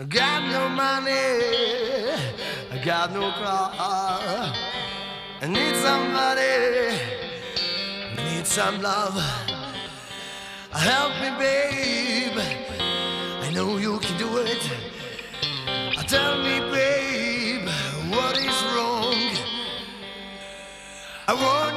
I got no money, I got no car. I need somebody, I need some love. Help me, babe. I know you can do it. Tell me, babe, what is wrong? I want